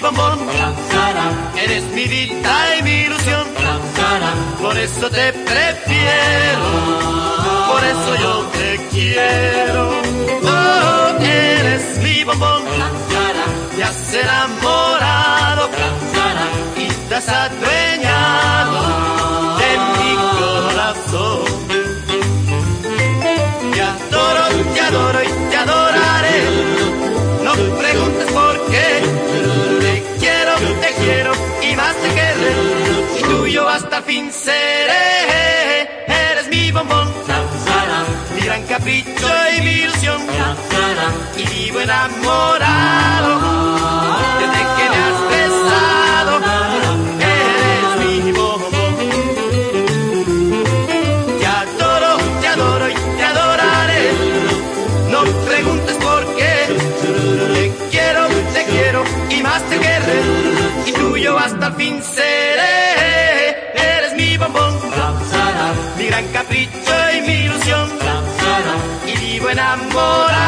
bombón. Eres mi vida y mi ilusión. Por eso te prefiero. Por eso yo te quiero. Oh, eres mi bombón. Te has enamorado y te has adueñado fin. Eres mi bombón, mi gran capricho y mi ilusión. Y vivo enamorado desde que me has besado. Eres mi bombón. Te adoro, te adoro y te adoraré. No preguntes por qué. Te quiero, te quiero y más te querré. Y tuyo hasta el fin seré. Mi gran capricho y mi ilusión. Y vivo enamorado.